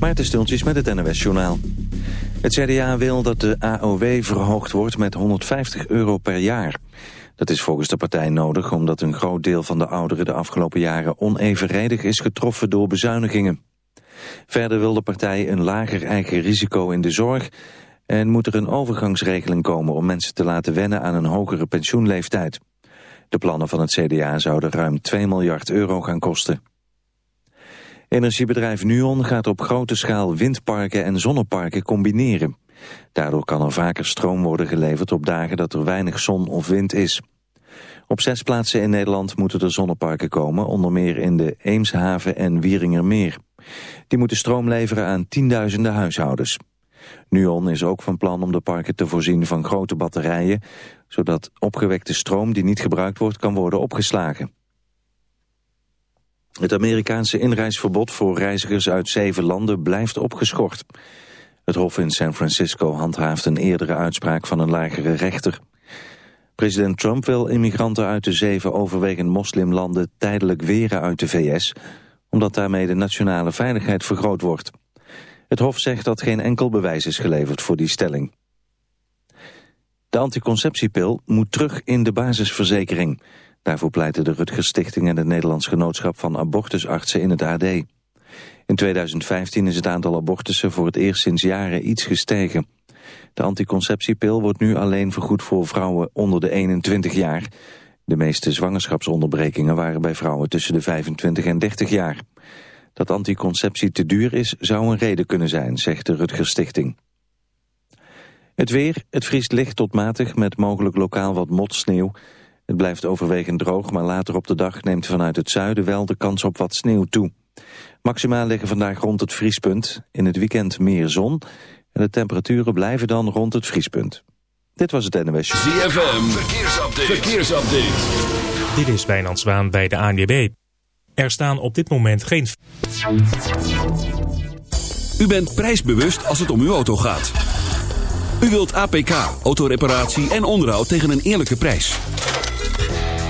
Maarten Stultjes met het NOS Journaal. Het CDA wil dat de AOW verhoogd wordt met 150 euro per jaar. Dat is volgens de partij nodig omdat een groot deel van de ouderen de afgelopen jaren onevenredig is getroffen door bezuinigingen. Verder wil de partij een lager eigen risico in de zorg en moet er een overgangsregeling komen om mensen te laten wennen aan een hogere pensioenleeftijd. De plannen van het CDA zouden ruim 2 miljard euro gaan kosten. Energiebedrijf Nuon gaat op grote schaal windparken en zonneparken combineren. Daardoor kan er vaker stroom worden geleverd op dagen dat er weinig zon of wind is. Op zes plaatsen in Nederland moeten er zonneparken komen, onder meer in de Eemshaven en Wieringermeer. Die moeten stroom leveren aan tienduizenden huishoudens. Nuon is ook van plan om de parken te voorzien van grote batterijen, zodat opgewekte stroom die niet gebruikt wordt kan worden opgeslagen. Het Amerikaanse inreisverbod voor reizigers uit zeven landen blijft opgeschort. Het Hof in San Francisco handhaaft een eerdere uitspraak van een lagere rechter. President Trump wil immigranten uit de zeven overwegend moslimlanden tijdelijk weren uit de VS, omdat daarmee de nationale veiligheid vergroot wordt. Het Hof zegt dat geen enkel bewijs is geleverd voor die stelling. De anticonceptiepil moet terug in de basisverzekering. Daarvoor pleiten de Rutgers Stichting en het Nederlands Genootschap van Abortusartsen in het AD. In 2015 is het aantal abortussen voor het eerst sinds jaren iets gestegen. De anticonceptiepil wordt nu alleen vergoed voor vrouwen onder de 21 jaar. De meeste zwangerschapsonderbrekingen waren bij vrouwen tussen de 25 en 30 jaar. Dat anticonceptie te duur is, zou een reden kunnen zijn, zegt de Rutgers Stichting. Het weer, het vriest licht tot matig met mogelijk lokaal wat motsneeuw. Het blijft overwegend droog, maar later op de dag neemt vanuit het zuiden wel de kans op wat sneeuw toe. Maximaal liggen vandaag rond het vriespunt. In het weekend meer zon. En de temperaturen blijven dan rond het vriespunt. Dit was het NWS. ZFM, verkeersupdate. verkeersupdate. Dit is Wijnand Zwaan bij de ANWB. Er staan op dit moment geen... U bent prijsbewust als het om uw auto gaat. U wilt APK, autoreparatie en onderhoud tegen een eerlijke prijs.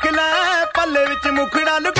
ਪਾ ਲੈ ਪੱਲੇ ਵਿੱਚ ਮੁਖੜਾ ਲੁਕਾ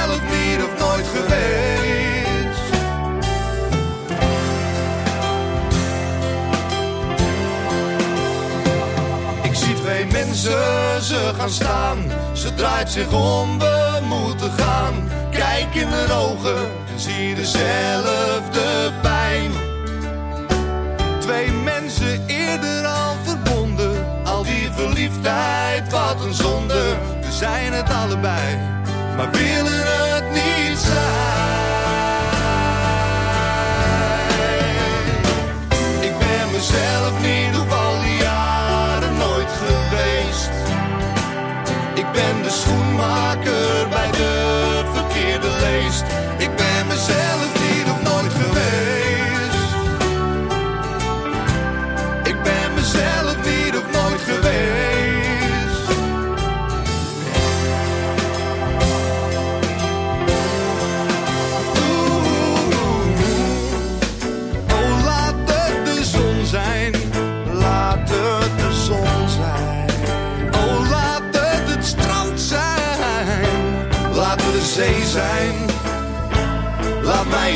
Ik zie twee mensen, ze gaan staan. Ze draait zich om, we moeten gaan. Kijk in haar ogen en zie dezelfde pijn. Twee mensen eerder al verbonden. Al die verliefdheid, wat een zonde. We zijn het allebei, maar willen het niet Ik ben mezelf niet op al die jaren nooit geweest. Ik ben de schoenmaker bij de verkeerde leest.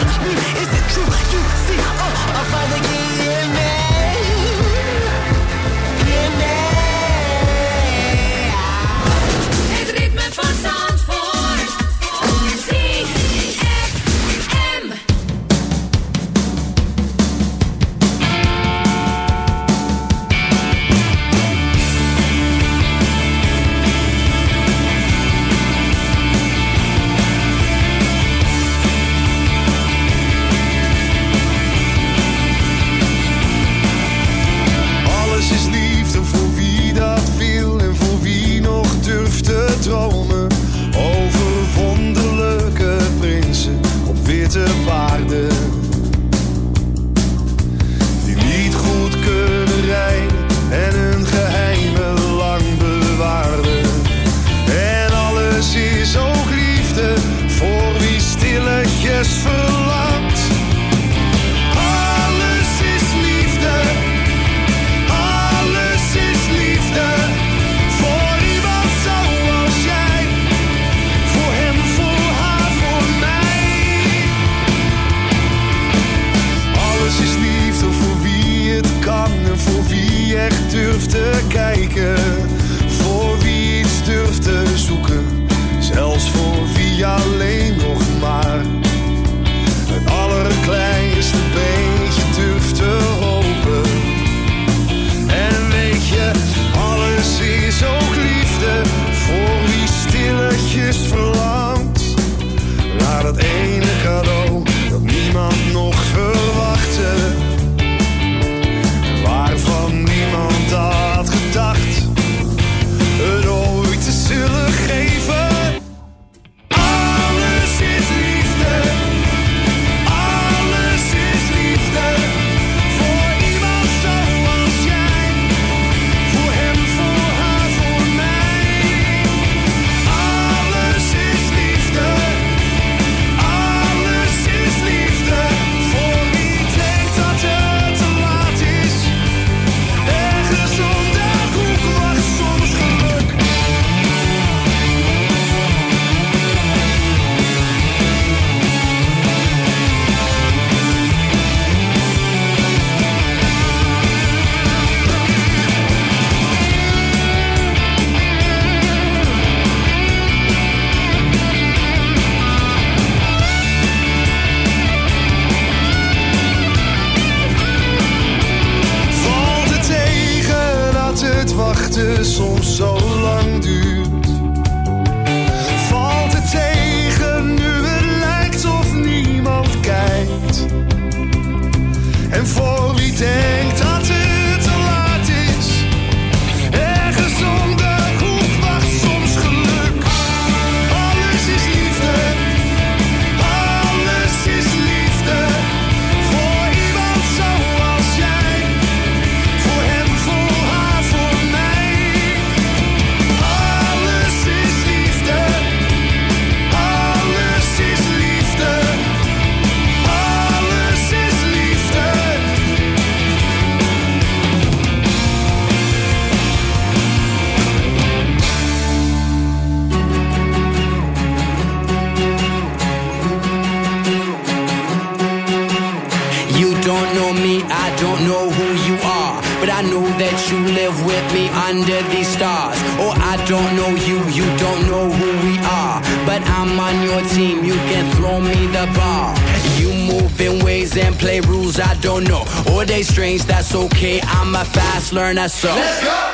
from me? Is it true? You see, uh, I'd rather get learn that so. Let's go!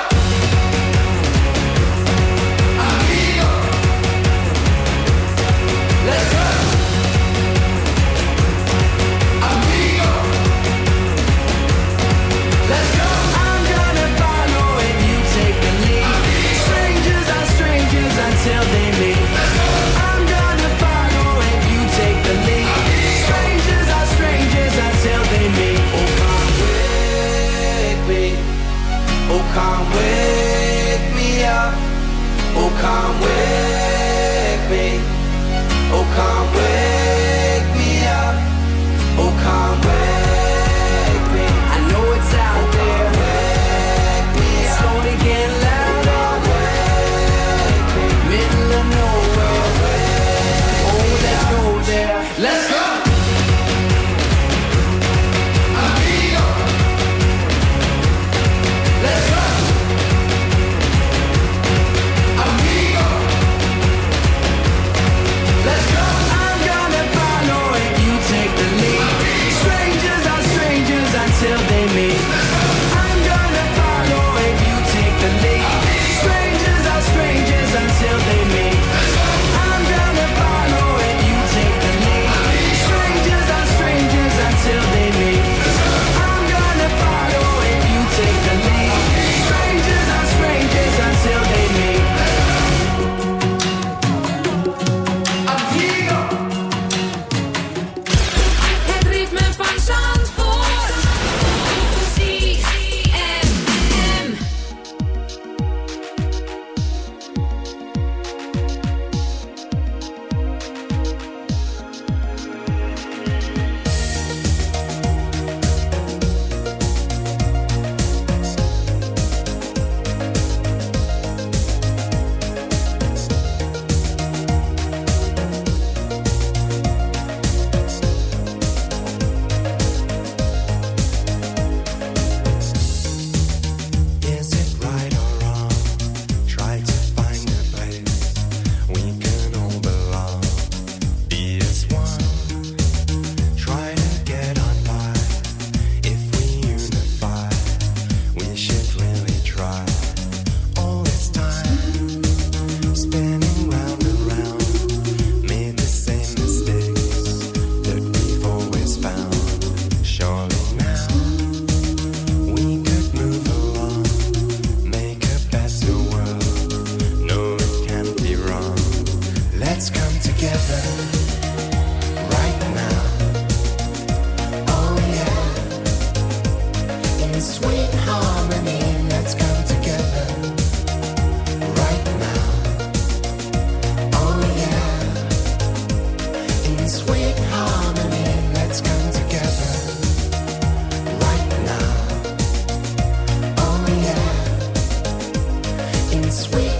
sweet.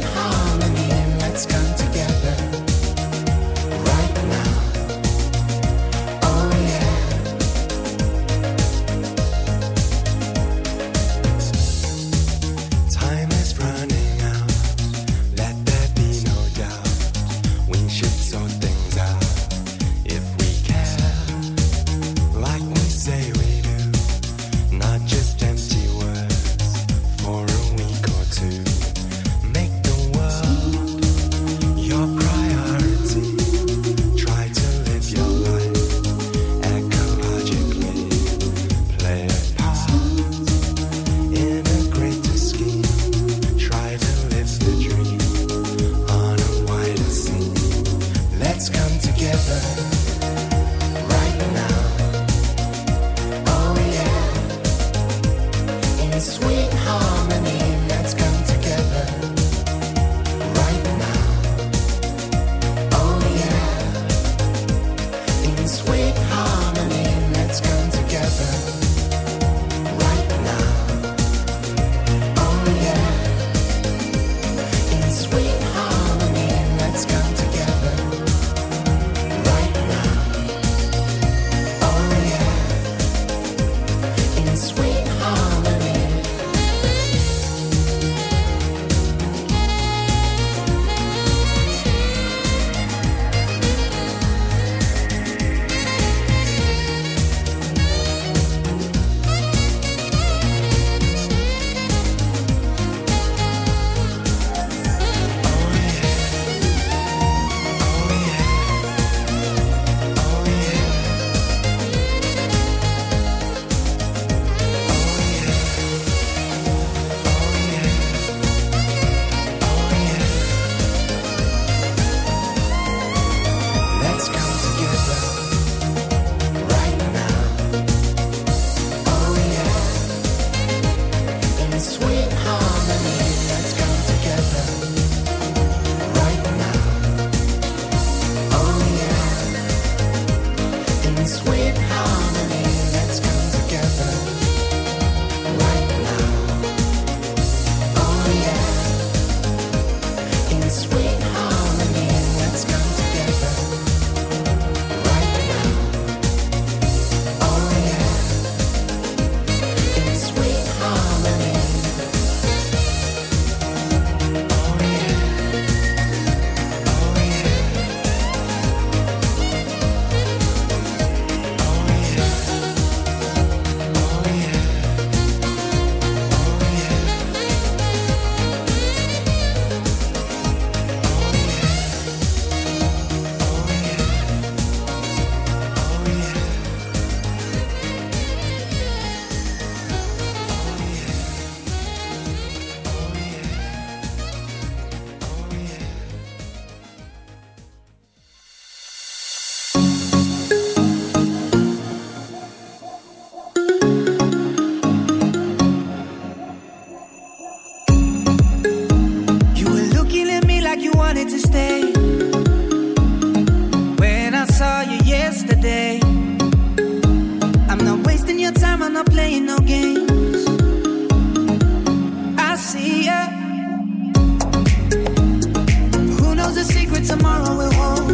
the secret tomorrow will hold.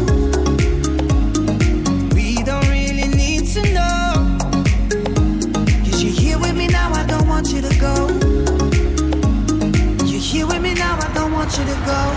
We don't really need to you're here with me now, I don't want you to go. You're here with me now, I don't want you to go.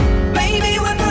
Baby, we're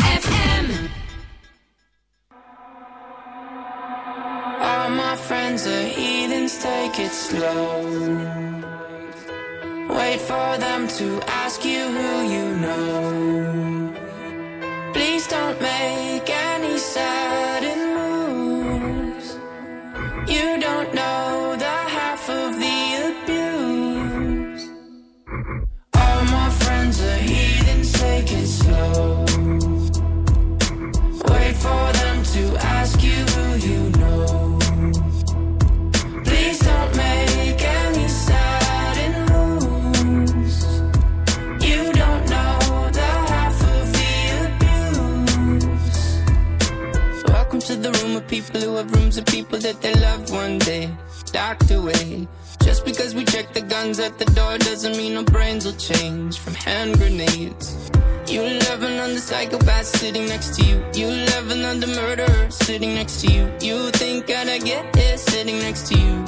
the room of people who have rooms of people that they love one day. Docked away. Just because we check the guns at the door doesn't mean our brains will change from hand grenades. You loving on the psychopath sitting next to you. You loving on the murderer sitting next to you. You think I'd get here sitting next to you.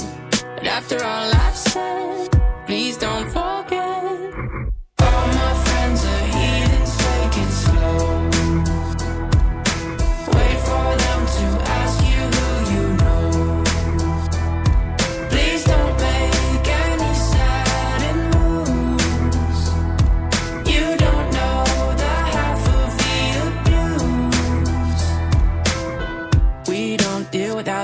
But after all I've said, please don't forget. All my friends are heathens, take it slow.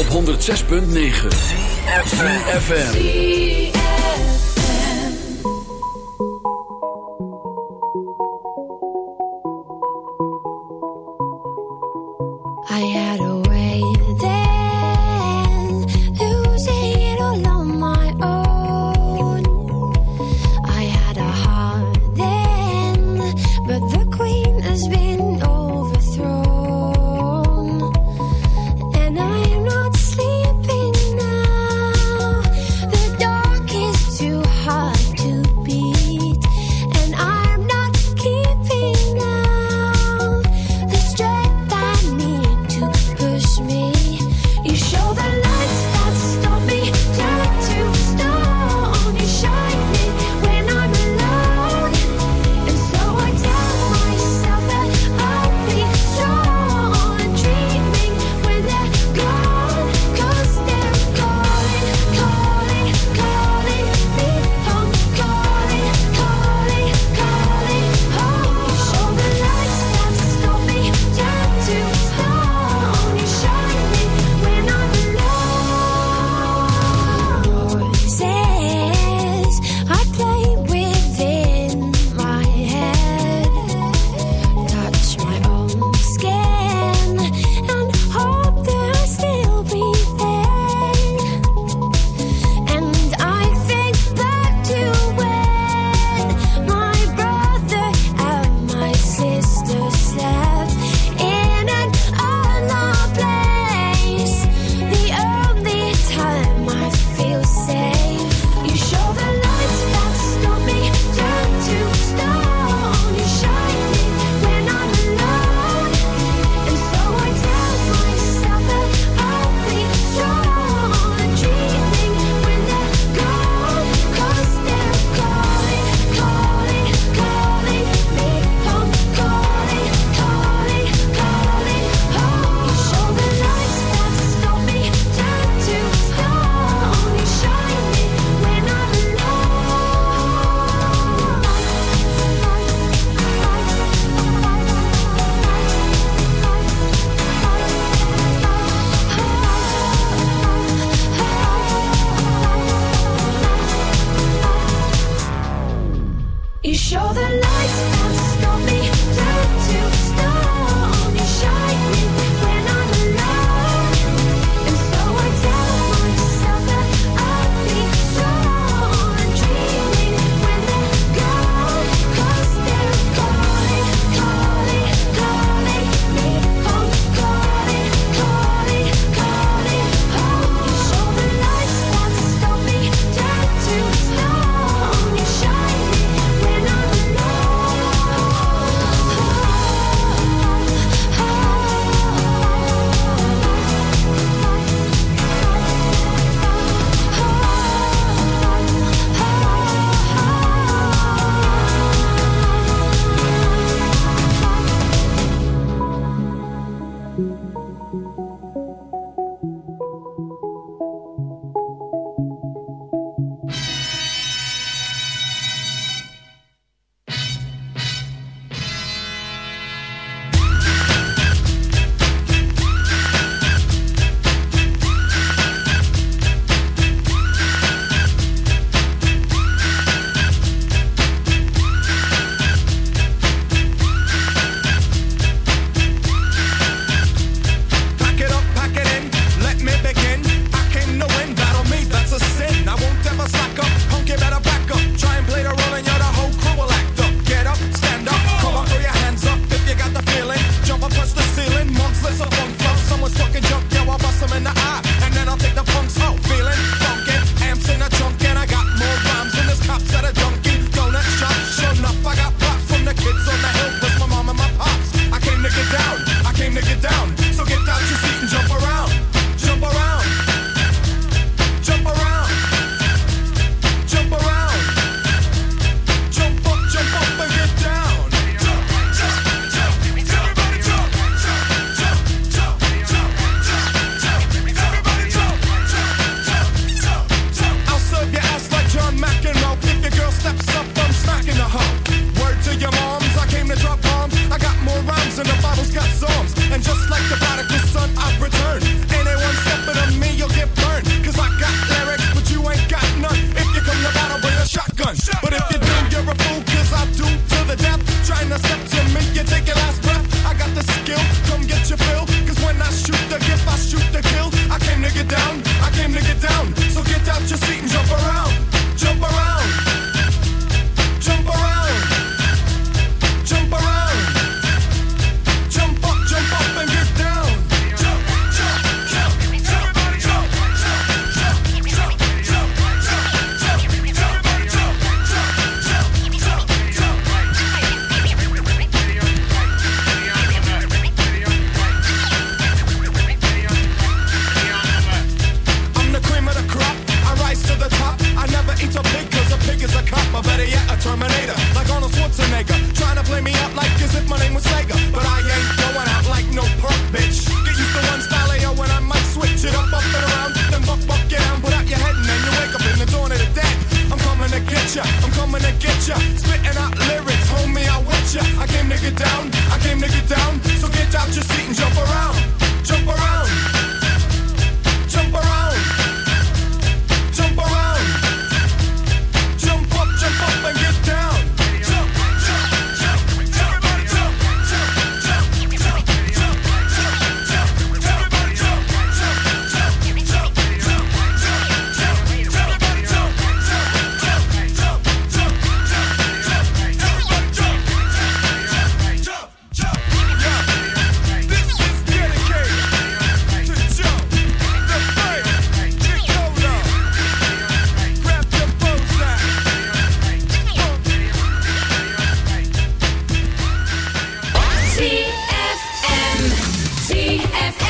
op 106.9 FM. But ZFM.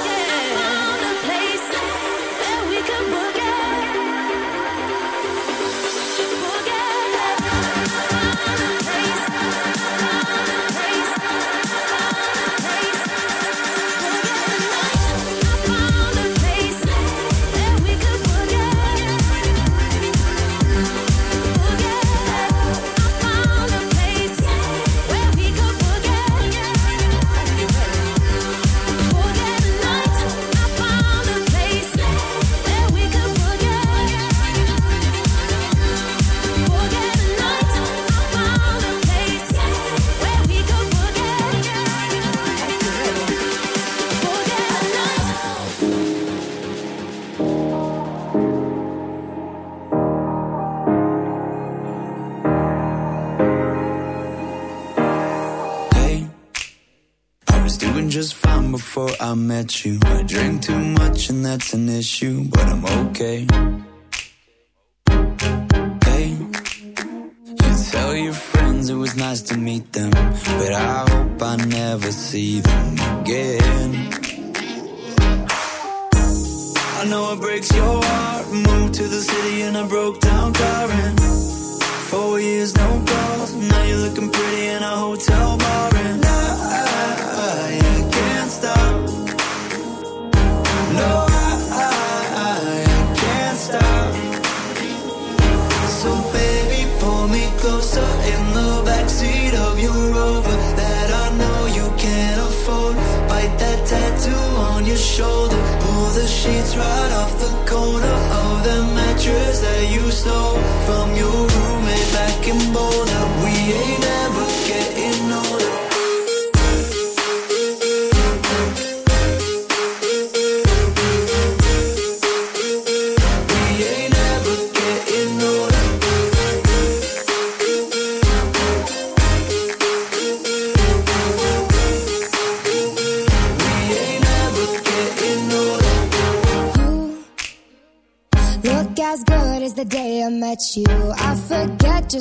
at you. I drink too much and that's an issue, but I'm okay. Hey, you tell your friends it was nice to meet them